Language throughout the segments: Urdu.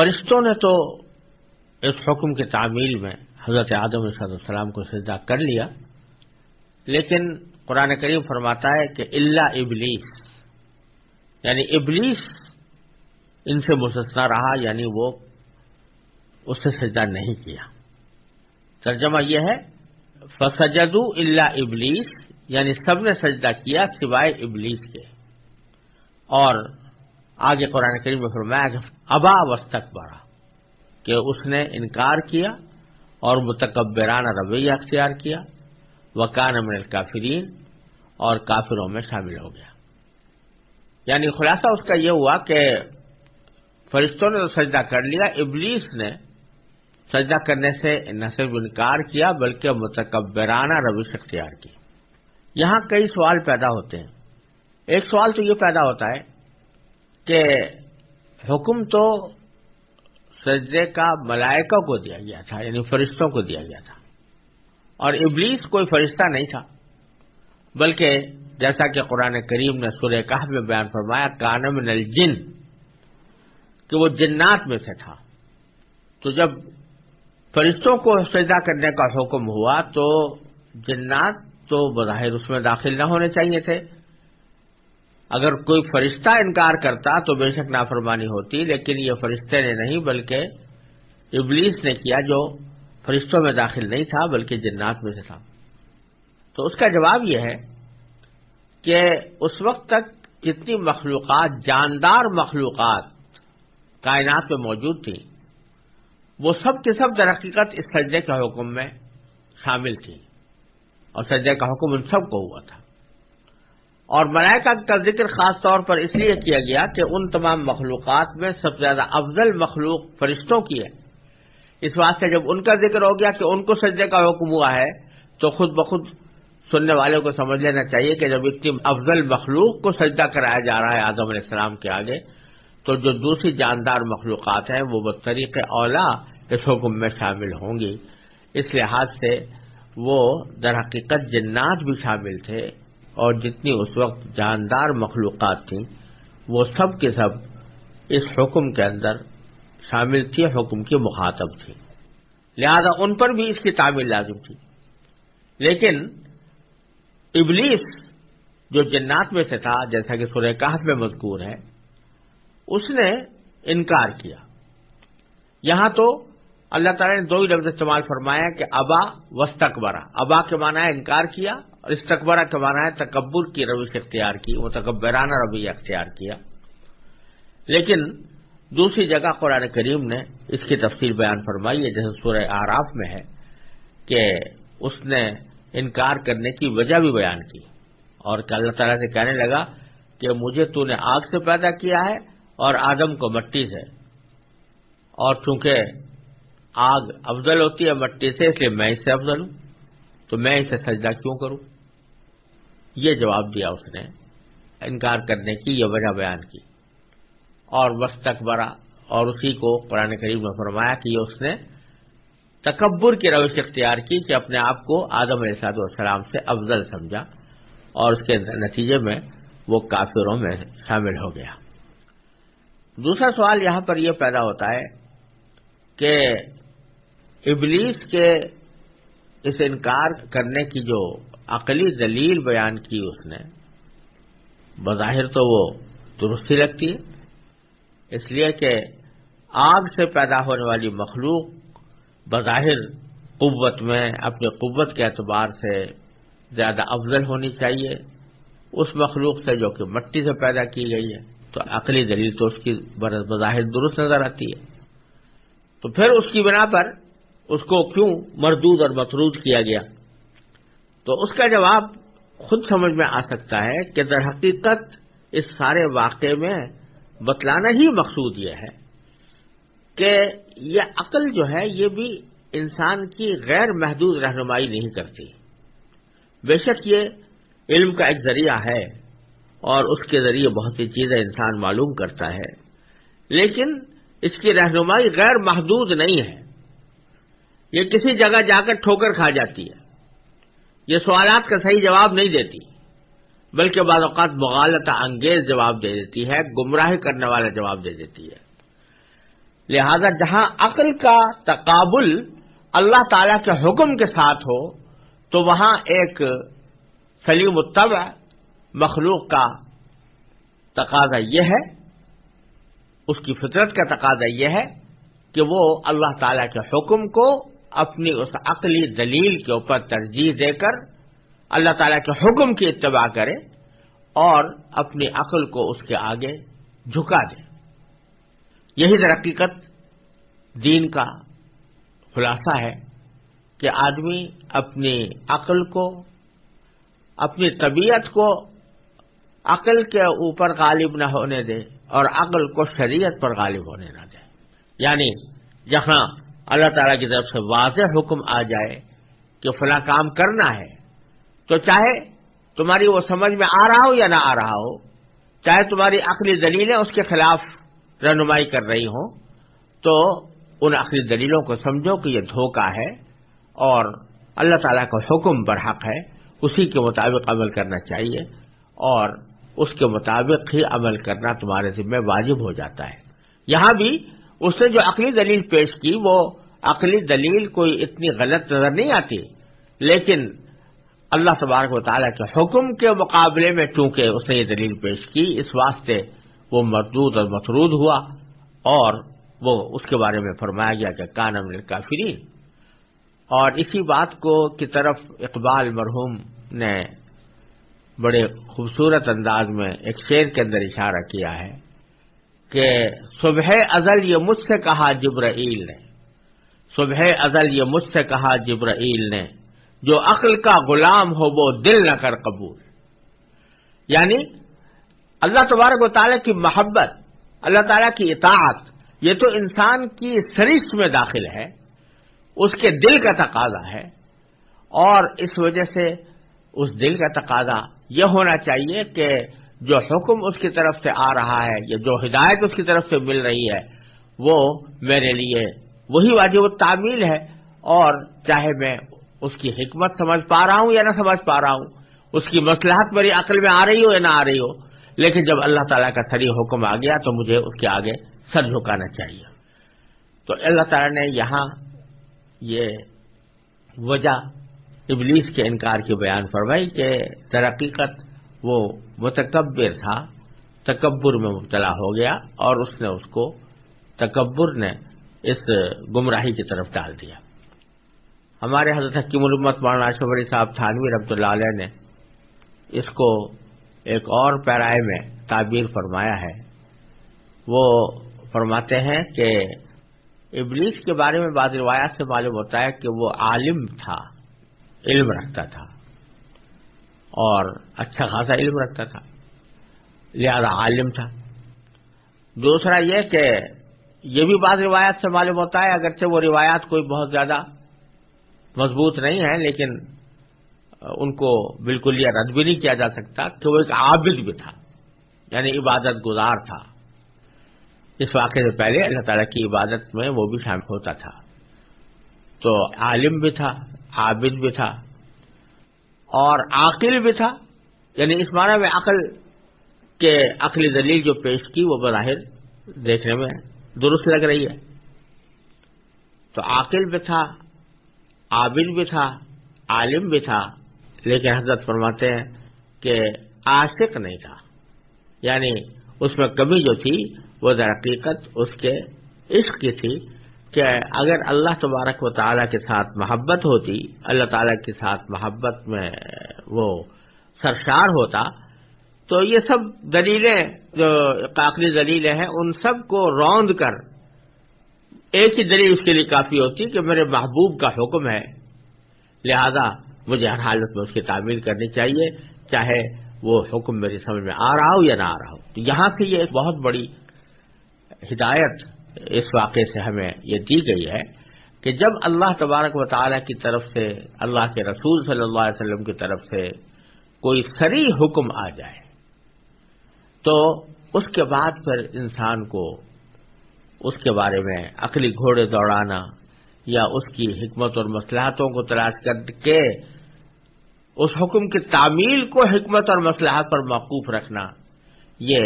فرشتوں نے تو اس حکم کی تعمیل میں حضرت آدم علیہ السلام کو سجدہ کر لیا، لیکن قرآن کریم فرماتا ہے کہ اللہ ابلیس یعنی ابلیس ان سے مستثنا رہا یعنی وہ اس سے سجدہ نہیں کیا۔ ترجمہ یہ ہے فسجد اللہ ابلیس یعنی سب نے سجدہ کیا سوائے ابلیس کے۔ اور آگے قرآن کریم میں فرمایا کہ ابا وسطک بڑا کہ اس نے انکار کیا اور متکبرانہ رویہ اختیار کیا، وکان من الکافرین اور کافروں میں شامل ہو گیا۔ یعنی خلاصہ اس کا یہ ہوا کہ فرشتوں نے تو سجدہ کر لیا، ابلیس نے سجدہ کرنے سے نہ صرف انکار کیا بلکہ متکبرانہ روش اختیار کی۔ یہاں کئی سوال پیدا ہوتے ہیں۔ ایک سوال تو یہ پیدا ہوتا ہے کہ حکم تو سجدے کا ملائکہ کو دیا گیا تھا یعنی فرشتوں کو دیا گیا تھا۔ اور ابلیس کوئی فرشتہ نہیں تھا، بلکہ جیسا کہ قرآن کریم نے سورہ کہف میں بیان فرمایا کانم الجن، کہ وہ جنات میں سے تھا۔ تو جب فرشتوں کو سجدہ کرنے کا حکم ہوا تو جنات تو بظاہر اس میں داخل نہ ہونے چاہیے تھے۔ اگر کوئی فرشتہ انکار کرتا تو بے شک نافرمانی ہوتی، لیکن یہ فرشتے نے نہیں، بلکہ ابلیس نے کیا جو فرشتوں میں داخل نہیں تھا، بلکہ جنات میں سے تھا۔ تو اس کا جواب یہ ہے کہ اس وقت تک جتنی مخلوقات، جاندار مخلوقات کائنات میں موجود تھیں، وہ سب کے سب در حقیقت اس سجدے کے حکم میں شامل تھیں۔ اور سجدے کا حکم ان سب کو ہوا تھا۔ اور ملائکہ کا ذکر خاص طور پر اس لیے کیا گیا کہ ان تمام مخلوقات میں سب سے زیادہ افضل مخلوق فرشتوں کی ہے۔ اس واسطے جب ان کا ذکر ہو گیا کہ ان کو سجدے کا حکم ہوا ہے، تو خود بخود سننے والوں کو سمجھ لینا چاہیے کہ جب اتنی افضل مخلوق کو سجدہ کرایا جا رہا ہے آدم علیہ السلام کے آگے، تو جو دوسری جاندار مخلوقات ہیں، وہ بطریق اولا اس حکم میں شامل ہوں گی۔ اس لحاظ سے وہ در حقیقت جنات بھی شامل تھے۔ اور جتنی اس وقت جاندار مخلوقات تھیں، وہ سب کے سب اس حکم کے اندر شامل تھی حکم کی مخاطب تھی لہذا ان پر بھی اس کی تعمیل لازم تھی۔ لیکن ابلیس جو جنات میں سے تھا، جیسا کہ سورہ کہف میں مذکور ہے، اس نے انکار کیا۔ یہاں تو اللہ تعالیٰ نے دو ہی لفظ استعمال فرمایا کہ ابا وسطبرا ابا کے معنی ہے انکار کیا اور استقبرہ کے معنی ہے تکبر کی روش اختیار کی وہ تکبرانہ رویہ اختیار کیا۔ لیکن دوسری جگہ قرآن کریم نے اس کی تفصیل بیان فرمائی ہے، جیسے سورہ آراف میں ہے کہ اس نے انکار کرنے کی وجہ بھی بیان کی۔ اور کہ اللہ تعالیٰ سے کہنے لگا کہ مجھے تو نے آگ سے پیدا کیا ہے اور آدم کو مٹی سے۔ اور چونکہ آگ افضل ہوتی ہے مٹی سے، اس لیے میں اس سے افضل ہوں۔ تو میں اسے سجدہ کیوں کروں؟ یہ جواب دیا اس نے۔ انکار کرنے کی یہ وجہ بیان کی۔ اور وسط اکبرا اور اسی کو قرآن قریب میں فرمایا کہ یہ اس نے تکبر کی روش اختیار کی کہ اپنے آپ کو آدم علیہ صاحب السلام سے افضل سمجھا۔ اور اس کے نتیجے میں وہ کافروں میں شامل ہو گیا۔ دوسرا سوال یہاں پر یہ پیدا ہوتا ہے کہ ابلیس کے اس انکار کرنے کی جو عقلی دلیل بیان کی اس نے، بظاہر تو وہ درستی لگتی ہے۔ اس لیے کہ آگ سے پیدا ہونے والی مخلوق بظاہر قوت میں، اپنی قوت کے اعتبار سے زیادہ افضل ہونی چاہیے۔ اس مخلوق سے جو کہ مٹی سے پیدا کی گئی ہے، تو عقلی دلیل تو اس کی بظاہر درست نظر آتی ہے۔ تو پھر اس کی بنا پر اس کو کیوں مردود اور متروج کیا گیا؟ تو اس کا جواب خود سمجھ میں آ سکتا ہے کہ در حقیقت اس سارے واقعے میں بتلانا ہی مقصود یہ ہے کہ یہ عقل جو ہے یہ بھی انسان کی غیر محدود رہنمائی نہیں کرتی۔ بے شک یہ علم کا ایک ذریعہ ہے اور اس کے ذریعے بہت سی چیزیں انسان معلوم کرتا ہے، لیکن اس کی رہنمائی غیر محدود نہیں ہے۔ یہ کسی جگہ جا کر ٹھوکر کھا جاتی ہے۔ یہ سوالات کا صحیح جواب نہیں دیتی، بلکہ بعض اوقات مغالطہ انگیز جواب دے دیتی ہے گمراہ کرنے والا جواب دے دیتی ہے۔ لہذا جہاں عقل کا تقابل اللہ تعالی کے حکم کے ساتھ ہو، تو وہاں ایک سلیم الطبع مخلوق کا تقاضا یہ ہے، اس کی فطرت کا تقاضا یہ ہے کہ وہ اللہ تعالی کے حکم کو اپنی اس عقلی دلیل کے اوپر ترجیح دے کر اللہ تعالی کے حکم کی اتباع کرے اور اپنی عقل کو اس کے آگے جھکا دے۔ یہی در حقیقت دین کا خلاصہ ہے کہ آدمی اپنی عقل کو، اپنی طبیعت کو عقل کے اوپر غالب نہ ہونے دے اور عقل کو شریعت پر غالب ہونے نہ دے۔ یعنی جہاں اللہ تعالی کی طرف سے واضح حکم آ جائے کہ فلاں کام کرنا ہے۔ تو چاہے تمہاری وہ سمجھ میں آ رہا ہو یا نہ آ رہا ہو، چاہے تمہاری عقلی دلیلیں اس کے خلاف رہنمائی کر رہی ہوں، تو ان عقلی دلیلوں کو سمجھو کہ یہ دھوکہ ہے اور اللہ تعالیٰ کا حکم برحق ہے، اسی کے مطابق عمل کرنا چاہیے اور اس کے مطابق ہی عمل کرنا تمہارے ذمہ واجب ہو جاتا ہے۔ یہاں بھی اس نے جو عقلی دلیل پیش کی وہ عقلی دلیل کوئی اتنی غلط نظر نہیں آتی۔ لیکن اللہ تبارک و تعالیٰ کے حکم کے مقابلے میں چونکہ اس نے یہ دلیل پیش کی، اس واسطے وہ مردود اور مفرود ہوا اور وہ اس کے بارے میں فرمایا گیا کہ کانم کافرین اور اسی بات کو کی طرف اقبال مرحوم نے بڑے خوبصورت انداز میں ایک شعر کے اندر اشارہ کیا ہے۔ کہ صبح ازل یہ مجھ سے کہا جبرائیل نے۔ صبح ازل یہ مجھ سے کہا جبرائیل نے۔ جو عقل کا غلام ہو وہ دل نہ کر قبول۔ یعنی اللہ تبارک و تعالیٰ کی محبت، اللہ تعالیٰ کی اطاعت، یہ تو انسان کی سرشت میں داخل ہے، اس کے دل کا تقاضا ہے۔ اور اس وجہ سے اس دل کا تقاضا یہ ہونا چاہیے کہ جو حکم اس کی طرف سے آ رہا ہے، یا جو ہدایت اس کی طرف سے مل رہی ہے، وہ میرے لیے وہی واجب تعمیل ہے۔ اور چاہے میں اس کی حکمت سمجھ پا رہا ہوں یا نہ سمجھ پا رہا ہوں، اس کی مسلحت میری عقل میں آ رہی ہو یا نہ آ رہی ہو، لیکن جب اللہ تعالیٰ کا سری حکم آ گیا تو مجھے اس کے آگے سر جھکانا چاہیے۔ تو اللہ تعالیٰ نے یہاں یہ وجہ ابلیس کے انکار کی بیان فرمائی کہ در حقیقت وہ متکبر تھا، تکبر میں مبتلا ہو گیا اور اس نے اس کو تکبر نے اس گمراہی کی طرف ڈال دیا۔ ہمارے حضرت حکیم علمت مولانا شبری صاحب تھانوی رحمۃ اللہ علیہ نے اس کو ایک اور پیرائے میں تعبیر فرمایا ہے۔ وہ فرماتے ہیں کہ ابلیس کے بارے میں بعض روایات سے معلوم ہوتا ہے کہ وہ عالم تھا، علم رکھتا تھا۔ اور اچھا خاصا علم رکھتا تھا لہذا عالم تھا۔ دوسرا یہ کہ یہ بھی بعض روایات سے معلوم ہوتا ہے، اگرچہ وہ روایات کوئی بہت زیادہ مضبوط نہیں ہے لیکن ان کو بالکل یہ رد بھی نہیں کیا جا سکتا کہ وہ ایک عابد بھی تھا یعنی عبادت گزار تھا۔ اس واقعے سے پہلے اللہ تعالیٰ کی عبادت میں وہ بھی شامل ہوتا تھا۔ تو عالم بھی تھا، عابد بھی تھا۔ اور عاقل بھی تھا یعنی اس معنی میں عقل کے عقلی دلیل جو پیش کی وہ بظاہر دیکھنے میں درست لگ رہی ہے۔ تو عاقل بھی تھا، عابد بھی تھا، عالم بھی تھا، لیکن حضرت فرماتے ہیں کہ عاشق نہیں تھا۔ یعنی اس میں کمی جو تھی وہ در حقیقت اس کے عشق کی تھی۔ کہ اگر اللہ تبارک و تعالیٰ کے ساتھ محبت ہوتی، اللہ تعالیٰ کے ساتھ محبت میں وہ سرشار ہوتا، تو یہ سب دلیلیں جو قاقلی دلیلیں ہیں، ان سب کو روند کر ایک ہی دلیل اس کے لیے کافی ہوتی کہ میرے محبوب کا حکم ہے۔ لہذا مجھے ہر حالت میں اس کی تعمیل کرنی چاہیے، چاہے وہ حکم میری سمجھ میں آ رہا ہو یا نہ آ رہا ہو۔ تو یہاں سے یہ ایک بہت بڑی ہدایت اس واقعے سے ہمیں یہ دی گئی ہے کہ جب اللہ تبارک و تعالی کی طرف سے اللہ کے رسول صلی اللہ علیہ وسلم کی طرف سے کوئی سری حکم آ جائے، تو اس کے بعد پھر انسان کو اس کے بارے میں عقلی گھوڑے دوڑانا یا اس کی حکمت اور مسلحتوں کو تلاش کر کے اس حکم کی تعمیل کو حکمت اور مسلحت پر موقوف رکھنا، یہ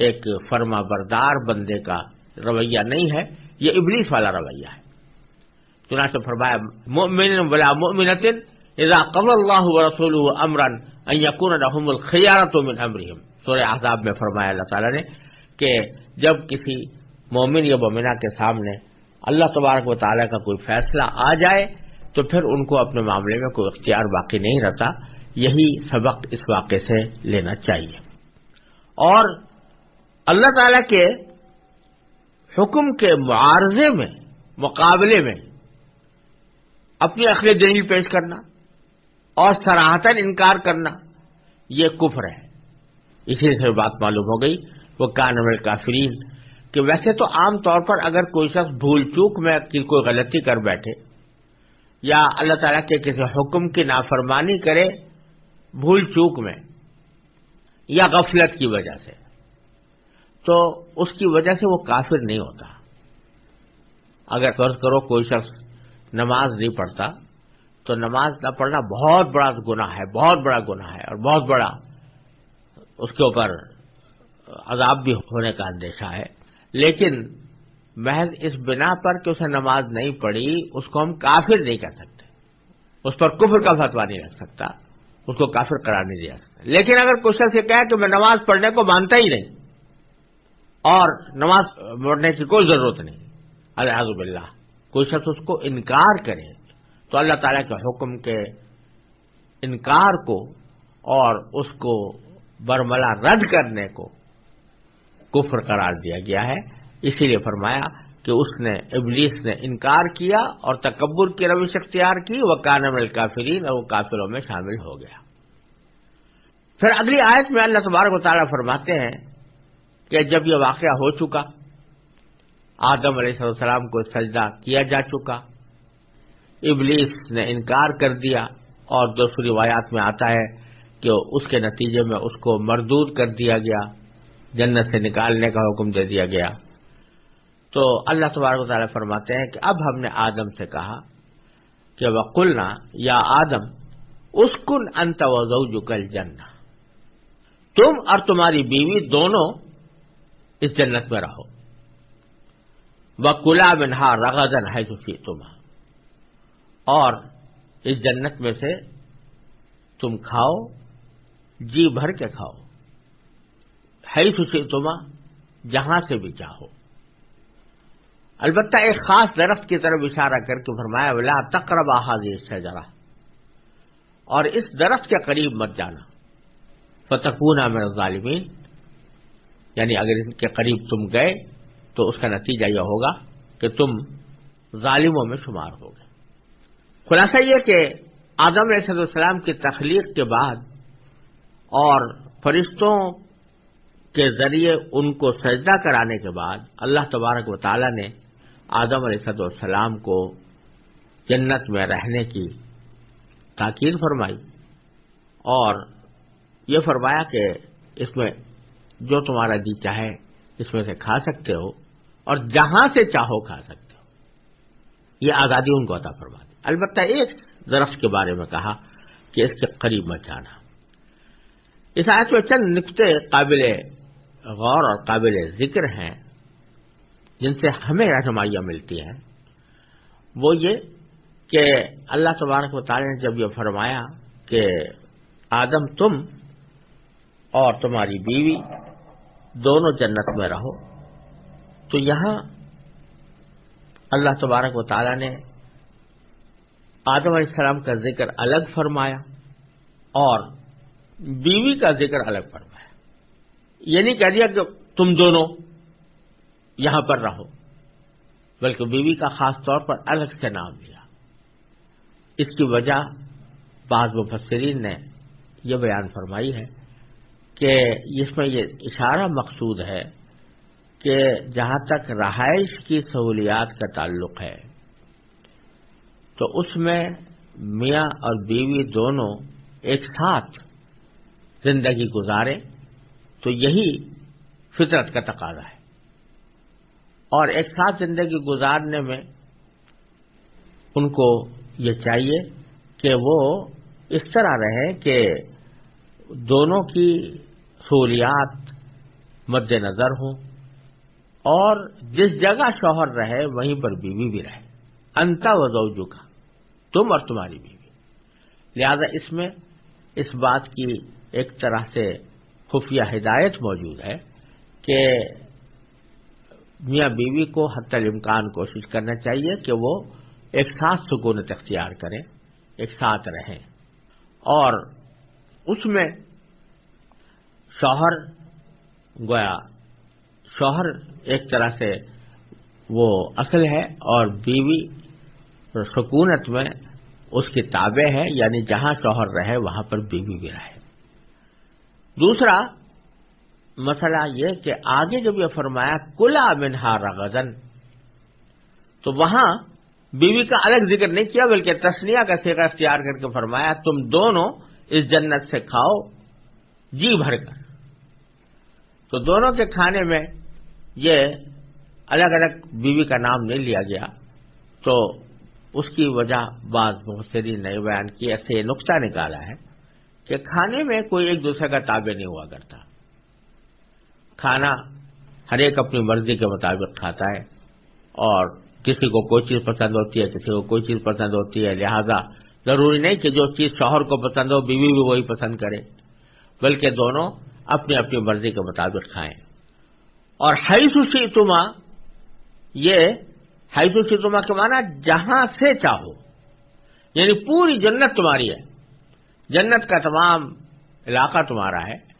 ایک فرما بردار بندے کا رویہ نہیں ہے، یہ ابلیس والا رویہ ہے۔ چنانچہ فرمایا مؤمن بلا مؤمنت اذا قبل اللہ رسول امرن یقون رحم الخیارت من امرہم سورہ احزاب میں فرمایا اللہ تعالیٰ نے کہ جب کسی مومن یا مومنہ کے سامنے اللہ تبارک و تعالیٰ کا کوئی فیصلہ آ جائے، تو پھر ان کو اپنے معاملے میں کوئی اختیار باقی نہیں رہتا۔ یہی سبق اس واقعے سے لینا چاہیے۔ اور اللہ تعالی کے حکم کے معارضے میں، مقابلے میں اپنی عقل دلیل پیش کرنا اور سراہتن انکار کرنا، یہ کفر ہے۔ اسی سے بات معلوم ہو گئی، وہ کانمل کافرین کہ ویسے تو عام طور پر اگر کوئی شخص بھول چوک میں کوئی غلطی کر بیٹھے یا اللہ تعالیٰ کے کسی حکم کی نافرمانی کرے بھول چوک میں یا غفلت کی وجہ سے۔ تو اس کی وجہ سے وہ کافر نہیں ہوتا۔ اگر فرض کرو کوئی شخص نماز نہیں پڑھتا، تو نماز نہ پڑھنا بہت بڑا گناہ ہے، بہت بڑا گناہ ہے اور بہت بڑا اس کے اوپر عذاب بھی ہونے کا اندیشہ ہے۔ لیکن محض اس بنا پر کہ اسے نماز نہیں پڑھی، اس کو ہم کافر نہیں کر سکتے۔ اس پر کفر کا فتوا نہیں رکھ سکتا، اس کو کافر قرار نہیں دیا سکتا۔ لیکن اگر کچھ سے کہا کہ میں نماز پڑھنے کو مانتا ہی نہیں اور نماز پڑھنے کی کوئی ضرورت نہیں۔ الحضب اللہ کوئی شخص اس کو انکار کرے تو اللہ تعالی کے حکم کے انکار کو اور اس کو برملا رد کرنے کو کفر قرار دیا گیا ہے۔ اسی لیے فرمایا کہ اس نے ابلیس نے انکار کیا اور تکبر کی روش اختیار کی۔ وہ کانم الکافرین اور وہ کافروں میں شامل ہو گیا۔ پھر اگلی آیت میں اللہ تبارک و تعالیٰ فرماتے ہیں کہ جب یہ واقعہ ہو چکا، آدم علیہ السلام کو سجدہ کیا جا چکا۔ ابلیس نے انکار کر دیا اور دوسری روایات میں آتا ہے کہ اس کے نتیجے میں اس کو مردود کر دیا گیا، جنت سے نکالنے کا حکم دے دیا گیا۔ تو اللہ تبارک تعالیٰ فرماتے ہیں کہ اب ہم نے آدم سے کہا کہ وقلنا یا آدم اس کن انت وزو کل تم اور تمہاری بیوی دونوں اس جنت میں رہو۔ کلا بنہا رغدن ہے جفی تم اور اس جنت میں سے تم کھاؤ جی بھر کے کھاؤ۔ ہے سوچی تما جہاں سے بھی چاہو۔ البتہ ایک خاص درخت کی طرف اشارہ کر کے فرمایا بلا تقرب حاضر سے ذرا اور اس درخت کے قریب مت جانا۔ فتقون میرا ظالمین یعنی اگر اس کے قریب تم گئے تو اس کا نتیجہ یہ ہوگا کہ تم ظالموں میں شمار ہو گئے۔ خلاصہ یہ کہ آدم علیہ السلام کی تخلیق کے بعد اور فرشتوں کے ذریعے ان کو سجدہ کرانے کے بعد اللہ تبارک و تعالی نے آدم علیہ السلام کو جنت میں رہنے کی تاکید فرمائی اور یہ فرمایا کہ اس میں جو تمہارا جی چاہے، اس میں سے کھا سکتے ہو اور جہاں سے چاہو کھا سکتے ہو۔ یہ آزادی ان کو عطا فرما دی البتہ ایک درخت کے بارے میں کہا کہ اس کے قریب مت جانا۔ اس آیت میں چند نقطے قابل غور اور قابل ذکر ہیں، جن سے ہمیں رہنمائیاں ملتی ہیں۔ وہ یہ کہ اللہ تبارک و تعالی نے جب یہ فرمایا کہ آدم تم اور تمہاری بیوی دونوں جنت میں رہو۔ تو یہاں اللہ تبارک و تعالی نے آدم علیہ السلام کا ذکر الگ فرمایا اور بیوی کا ذکر الگ فرمایا۔ یہ نہیں کہہ دیا کہ تم دونوں یہاں پر رہو۔ بلکہ بیوی کا خاص طور پر الگ سے نام لیا۔ اس کی وجہ بعض مفسرین نے یہ بیان فرمائی ہے کہ اس میں یہ اشارہ مقصود ہے کہ جہاں تک رہائش کی سہولیات کا تعلق ہے، تو اس میں میاں اور بیوی دونوں ایک ساتھ زندگی گزارے تو یہی فطرت کا تقاضا ہے۔ اور ایک ساتھ زندگی گزارنے میں ان کو یہ چاہیے کہ وہ اس طرح رہے کہ دونوں کی سہولیات مد نظر ہوں اور جس جگہ شوہر رہے وہیں پر بیوی بھی رہے۔ انتا وزوجو کا تم اور تمہاری بیوی۔ لہذا اس میں اس بات کی ایک طرح سے خفیہ ہدایت موجود ہے کہ میاں بیوی کو حت الامکان کوشش کرنا چاہیے کہ وہ ایک ساتھ سکونت اختیار کریں، ایک ساتھ رہیں اور اس میں شوہر گویا، شوہر ایک طرح سے وہ اصل ہے اور بیوی سکونت میں اس کی تابع ہے یعنی جہاں شوہر رہے وہاں پر بیوی بھی رہے۔ دوسرا مسئلہ یہ کہ آگے جب یہ فرمایا، کلا منہا رغزن تو وہاں بیوی کا الگ ذکر نہیں کیا، بلکہ تسنیا کا سیکا اختیار کر کے فرمایا، تم دونوں اس جنت سے کھاؤ جی بھر کر۔ تو دونوں کے کھانے میں یہ الگ الگ بیوی کا نام نہیں لیا گیا تو اس کی وجہ بعض مبصرین نے بیان کی، ایسے نقطہ نکالا ہے کہ کھانے میں کوئی ایک دوسرے کا تابع نہیں ہوا کرتا۔ کھانا ہر ایک اپنی مرضی کے مطابق کھاتا ہے اور کسی کو کوئی چیز پسند ہوتی ہے، کسی کو کوئی چیز پسند ہوتی ہے، لہذا ضروری نہیں کہ جو چیز شوہر کو پسند ہو، بیوی بھی وہی پسند کرے۔ بلکہ دونوں اپنی اپنی مرضی کے مطابق کھائیں۔ اور ہائی سوشی تما یہ ہائی سوشی تما کے معنی جہاں سے چاہو۔ یعنی پوری جنت تمہاری ہے۔ جنت کا تمام علاقہ تمہارا ہے۔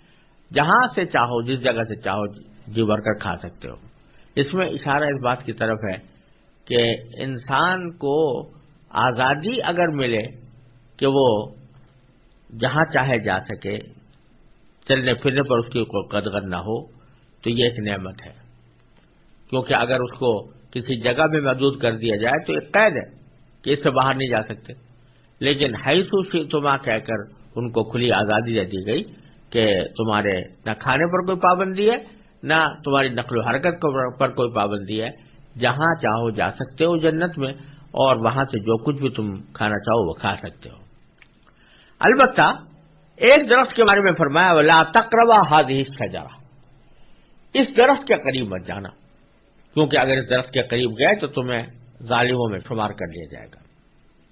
جہاں سے چاہو، جس جگہ سے چاہو جی بھر کر کھا سکتے ہو۔ اس میں اشارہ اس بات کی طرف ہے کہ انسان کو آزادی اگر ملے کہ وہ جہاں چاہے جا سکے چلنے پھرنے پر اس کی کوئی قدغن نہ ہو، تو یہ ایک نعمت ہے۔ کیونکہ اگر اس کو کسی جگہ میں محدود کر دیا جائے تو ایک قید ہے کہ اس سے باہر نہیں جا سکتے۔ لیکن حیث تما کہہ کر ان کو کھلی آزادی دے دی گئی کہ تمہارے نہ کھانے پر کوئی پابندی ہے، نہ تمہاری نقل و حرکت پر کوئی پابندی ہے۔ جہاں چاہو جا سکتے ہو جنت میں، اور وہاں سے جو کچھ بھی تم کھانا چاہو وہ کھا سکتے ہو۔ البتہ ایک درخت کے بارے میں فرمایا لا تقربا ہاد جا اس درخت کے قریب مت جانا۔ کیونکہ اگر اس درخت کے قریب گئے تو تمہیں ظالموں میں شمار کر لیا جائے گا۔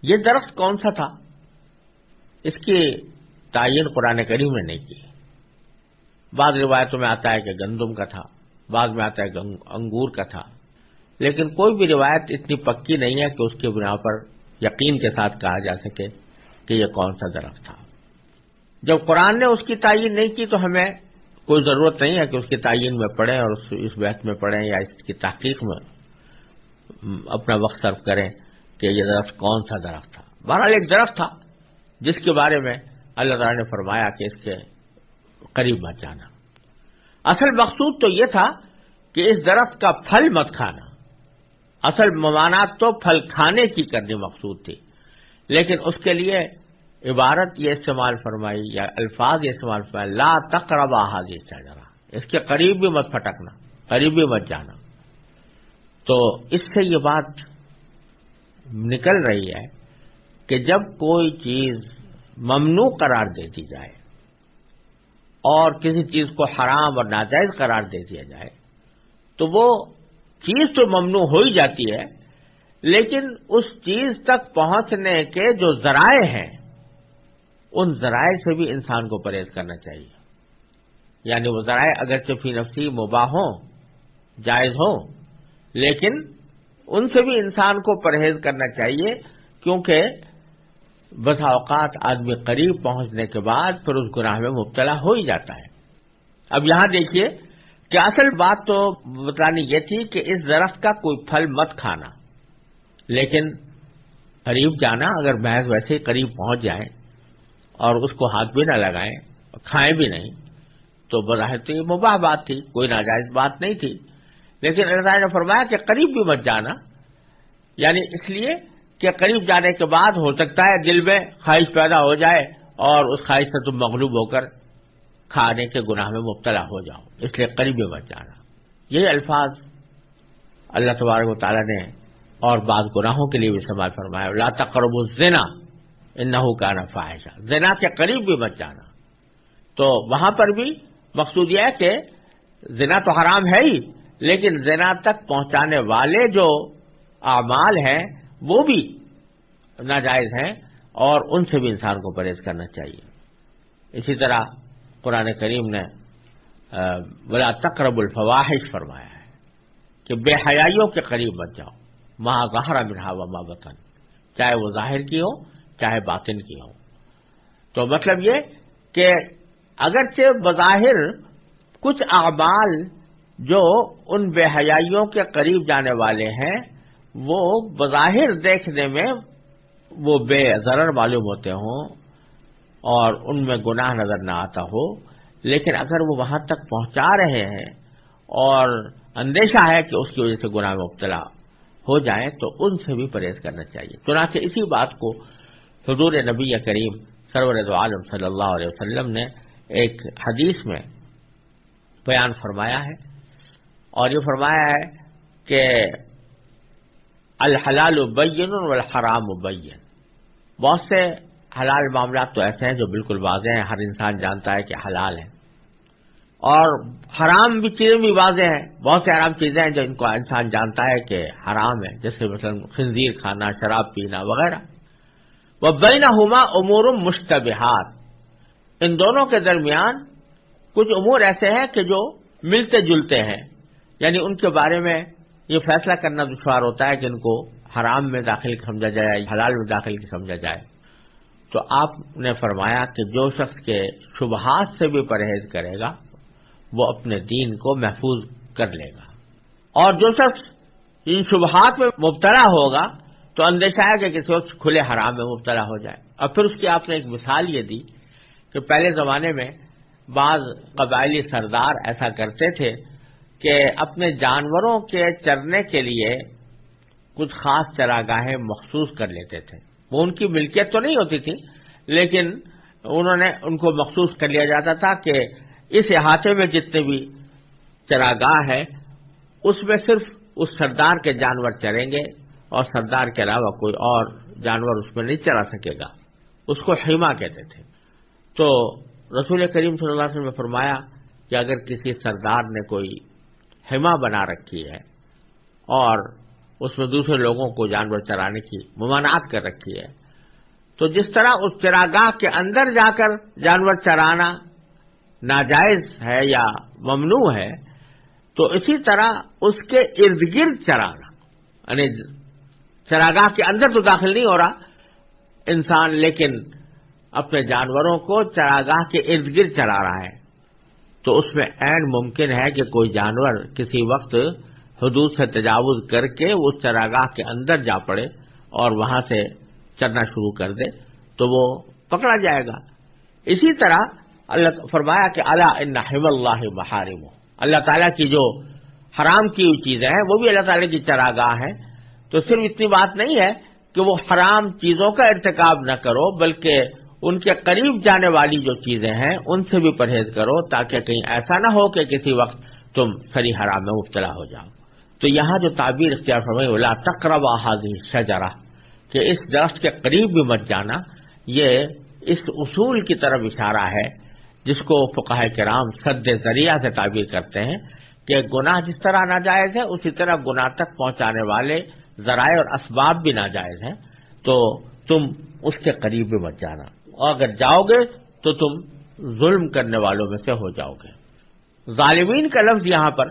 یہ درخت کون سا تھا؟ اس کی تعین قرآن کریم میں نہیں کی۔ بعض روایتوں میں آتا ہے کہ گندم کا تھا، بعض میں آتا ہے کہ انگور کا تھا۔ لیکن کوئی بھی روایت اتنی پکی نہیں ہے کہ اس کی بنا پر یقین کے ساتھ کہا جا سکے کہ یہ کون سا درخت تھا۔ جب قرآن نے اس کی تعین نہیں کی تو ہمیں کوئی ضرورت نہیں ہے کہ اس کی تعین میں پڑھیں اور اس بحث میں پڑھیں یا اس کی تحقیق میں اپنا وقت صرف کریں کہ یہ درخت کون سا درخت تھا۔ بہرحال ایک درخت تھا جس کے بارے میں اللہ تعالیٰ نے فرمایا کہ اس کے قریب مت جانا۔ اصل مقصود تو یہ تھا کہ اس درخت کا پھل مت کھانا۔ اصل ممانات تو پھل کھانے کی کرنی مقصود تھی، لیکن اس کے لیے عبارت یہ استعمال فرمائی یا الفاظ یہ استعمال فرمائی، لا تقرب حاضر شجرا اس کے قریب بھی مت پھٹکنا، قریب بھی مت جانا۔ تو اس سے یہ بات نکل رہی ہے کہ جب کوئی چیز ممنوع قرار دے دی جائے اور کسی چیز کو حرام اور ناجائز قرار دے دیا جائے، تو وہ چیز تو ممنوع ہو ہی جاتی ہے، لیکن اس چیز تک پہنچنے کے جو ذرائع ہیں ان ذرائع سے بھی انسان کو پرہیز کرنا چاہیے۔ یعنی وہ ذرائع اگرچہ فی نفسی مباح ہوں، جائز ہوں، لیکن ان سے بھی انسان کو پرہیز کرنا چاہیے، کیونکہ بسا اوقات آدمی قریب پہنچنے کے بعد پھر اس گناہ میں مبتلا ہو ہی جاتا ہے۔ اب یہاں دیکھیے کہ اصل بات تو بتانی یہ تھی کہ اس درخت کا کوئی پھل مت کھانا، لیکن قریب جانا، اگر محض ویسے ہی قریب پہنچ جائیں اور اس کو ہاتھ بھی نہ لگائیں کھائیں بھی نہیں۔ تو بظاہر تو یہ مباح بات تھی، کوئی ناجائز بات نہیں تھی۔ لیکن اللہ نے فرمایا کہ قریب بھی مت جانا۔ یعنی اس لیے کہ قریب جانے کے بعد ہو سکتا ہے دل میں خواہش پیدا ہو جائے اور اس خواہش سے تم مغلوب ہو کر کھانے کے گناہ میں مبتلا ہو جاؤ۔ اس لیے قریب بچ جانا۔ یہ الفاظ اللہ تبارک و تعالیٰ نے اور بعض گناہوں کے لیے بھی استعمال فرمایا۔ لا تقرب الزنا۔ انہو کا نفاحشہ زنا کے قریب بھی بچ جانا۔ تو وہاں پر بھی مقصود یہ ہے کہ زنا تو حرام ہے ہی، لیکن زنا تک پہنچانے والے جو اعمال ہیں، وہ بھی ناجائز ہیں اور ان سے بھی انسان کو پرہیز کرنا چاہیے۔ اسی طرح قرآن کریم نے بلا تقرب الفواحش فرمایا ہے کہ بے حیائیوں کے قریب بچ جاؤ۔ ماں گہرا بڑھا و ماں وطن چاہے وہ ظاہر کی ہو چاہے باطن کی ہو تو مطلب یہ کہ اگرچہ بظاہر کچھ اعمال جو ان بے حیائیوں کے قریب جانے والے ہیں، وہ بظاہر دیکھنے میں وہ بے ضرر معلوم ہوتے ہوں اور ان میں گناہ نظر نہ آتا ہو، لیکن اگر وہ وہاں تک پہنچا رہے ہیں اور اندیشہ ہے کہ اس کی وجہ سے گناہ میں مبتلا ہو جائیں، تو ان سے بھی پرہیز کرنا چاہیے۔ چنانچہ اسی بات کو حضور نبی کریم سرور عالم صلی اللہ علیہ وسلم نے ایک حدیث میں بیان فرمایا ہے اور یہ فرمایا ہے کہ الحلال ابین والحرام ابین بہت سے حلال معاملات تو ایسے ہیں جو بالکل واضح ہیں، ہر انسان جانتا ہے کہ حلال ہے اور حرام بھی چیزیں بھی واضح ہیں۔ بہت سے حرام چیزیں ہیں جو ان کو انسان جانتا ہے کہ حرام ہے جیسے مثلا خنزیر کھانا، شراب پینا، وغیرہ۔ وہ بین ہما امور مشتبہات۔ ان دونوں کے درمیان کچھ امور ایسے ہیں کہ جو ملتے جلتے ہیں۔ یعنی ان کے بارے میں یہ فیصلہ کرنا دشوار ہوتا ہے کہ ان کو حرام میں داخل سمجھا جائے، حلال میں داخل سمجھا جائے۔ تو آپ نے فرمایا کہ جو شخص کے شبہات سے بھی پرہیز کرے گا، وہ اپنے دین کو محفوظ کر لے گا۔ اور جو شخص ان شبہات میں مبتلا ہوگا تو اندیشہ ہے کہ کسی وقت کھلے حرام میں مبتلا ہو جائے۔ اور پھر اس کی آپ نے ایک مثال یہ دی کہ پہلے زمانے میں بعض قبائلی سردار ایسا کرتے تھے کہ اپنے جانوروں کے چرنے کے لیے کچھ خاص چراگاہیں مخصوص کر لیتے تھے۔ وہ ان کی ملکیت تو نہیں ہوتی تھی، لیکن انہوں نے ان کو مخصوص کر لیا جاتا تھا کہ اس احاطے میں جتنے بھی چراگاہ ہے اس میں صرف اس سردار کے جانور چریں گے۔ اور سردار کے علاوہ کوئی اور جانور اس میں نہیں چرا سکے گا۔ اس کو حیما کہتے تھے۔ تو رسول کریم صلی اللہ علیہ وسلم نے فرمایا کہ اگر کسی سردار نے کوئی حما بنا رکھی ہے اور اس میں دوسرے لوگوں کو جانور چرانے کی ممانعت کر رکھی ہے، تو جس طرح اس چراگاہ کے اندر جا کر جانور چرانا ناجائز ہے یا ممنوع ہے، تو اسی طرح اس کے ارد گرد چرانا یعنی چراگاہ کے اندر تو داخل نہیں ہو رہا۔ انسان لیکن اپنے جانوروں کو چراگاہ کے ارد گرد چلا رہا ہے۔ تو اس میں این ممکن ہے کہ کوئی جانور کسی وقت حدود سے تجاوز کر کے اس چراگاہ کے اندر جا پڑے اور وہاں سے چلنا شروع کر دے تو وہ پکڑا جائے گا۔ اسی طرح اللہ فرمایا کہ اللہ ان حم اللہ بحارم اللہ تعالیٰ کی جو حرام کی ہوئی چیزیں ہیں وہ بھی اللہ تعالیٰ کی چراگاہ ہے تو صرف اتنی بات نہیں ہے کہ وہ حرام چیزوں کا ارتکاب نہ کرو، بلکہ ان کے قریب جانے والی جو چیزیں ہیں، ان سے بھی پرہیز کرو تاکہ کہیں ایسا نہ ہو کہ کسی وقت تم سری حرام میں مبتلا ہو جاؤ۔ تو یہاں جو تعبیر اختیار فرمائی اولا تقرب حاضی شجرا کہ اس درخت کے قریب بھی مت جانا، یہ اس اصول کی طرف اشارہ ہے، جس کو فقاہ کرام سد ذریعہ سے تعبیر کرتے ہیں کہ گناہ جس طرح ناجائز ہے، اسی طرح گناہ تک پہنچانے والے ذرائع اور اسباب بھی ناجائز ہیں، تو تم اس کے قریب بھی مت جانا۔ اور اگر جاؤ گے تو تم ظلم کرنے والوں میں سے ہو جاؤ گے۔ ظالمین کا لفظ یہاں پر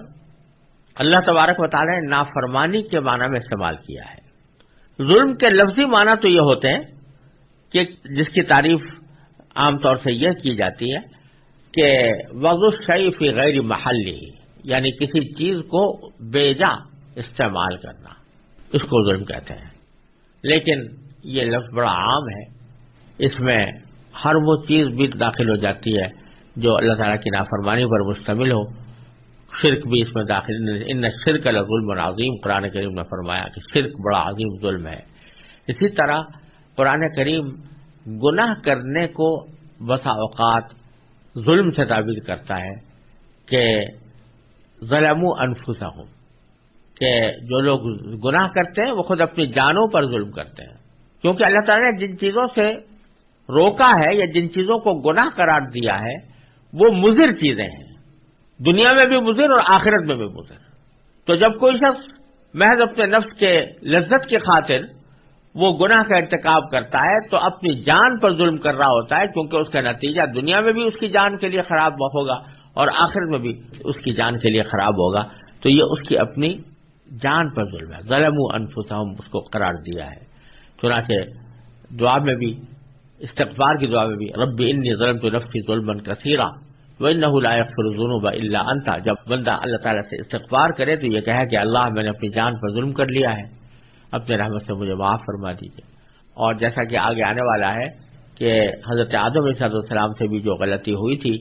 اللہ تبارک و تعالی نے نافرمانی کے معنی میں استعمال کیا ہے۔ ظلم کے لفظی معنی تو یہ ہوتے ہیں کہ جس کی تعریف عام طور سے یہ کی جاتی ہے کہ وضو شیف غیر محلی یعنی کسی چیز کو بیجا استعمال کرنا۔ اس کو ظلم کہتے ہیں۔ لیکن یہ لفظ بڑا عام ہے۔ اس میں ہر وہ چیز بھی داخل ہو جاتی ہے جو اللہ تعالیٰ کی نافرمانی پر مشتمل ہو۔ شرک بھی اس میں داخل ان شرک ظلم عظیم۔ قرآن کریم نے فرمایا کہ شرک بڑا عظیم ظلم ہے۔ اسی طرح قرآن کریم گناہ کرنے کو بسا اوقات ظلم سے تعبیر کرتا ہے کہ ظلم و انفسا ہوں کہ جو لوگ گناہ کرتے ہیں وہ خود اپنی جانوں پر ظلم کرتے ہیں۔ کیونکہ اللہ تعالیٰ نے جن چیزوں سے روکا ہے یا جن چیزوں کو گناہ قرار دیا ہے، وہ مضر چیزیں ہیں۔ دنیا میں بھی مضر اور آخرت میں بھی مضر۔ تو جب کوئی شخص محض اپنے نفس کے لذت کی خاطر وہ گناہ کا ارتکاب کرتا ہے تو اپنی جان پر ظلم کر رہا ہوتا ہے، کیونکہ اس کا نتیجہ دنیا میں بھی اس کی جان کے لیے خراب ہوگا اور آخر میں بھی اس کی جان کے لیے خراب ہوگا۔ تو یہ اس کی اپنی جان پر ظلم ہے۔ ظلم و انفسہم، اس کو قرار دیا ہے۔ چنانچہ دعا میں بھی، استغفار کی دعا میں بھی رب انی ظلم تو نفسی ظلم کثیرہ وہ لائق فرضون اللہ انتا جب بندہ اللہ تعالیٰ سے استغفار کرے تو یہ کہے کہ اللہ، میں نے اپنی جان پر ظلم کر لیا ہے۔ اپنے رحمت سے مجھے معاف فرما دیجیے اور جیسا کہ آگے آنے والا ہے کہ حضرت آدم صد السلام سے بھی جو غلطی ہوئی تھی،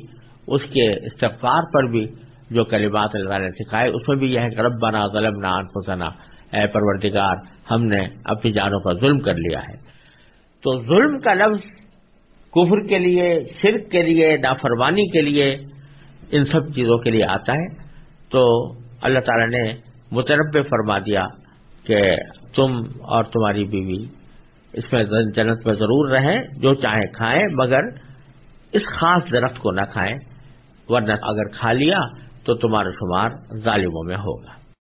اس کے استغفار پر بھی جو کلمات اللہ نے سکھائے، اس میں بھی یہ ہے کہ رب بنا ظلم نہ انفسنا۔ اے پروردگار، ہم نے اپنی جانوں پر ظلم کر لیا ہے۔ تو ظلم کا لفظ کفر کے لیے، شرک کے لیے، نافرمانی کے لیے، ان سب چیزوں کے لیے آتا ہے۔ تو اللہ تعالی نے متربع فرما دیا کہ تم اور تمہاری بیوی اس میں جنت میں ضرور رہیں، جو چاہے کھائیں، مگر اس خاص درخت کو نہ کھائیں، ورنہ اگر کھا لیا تو تمہارا شمار ظالموں میں ہوگا۔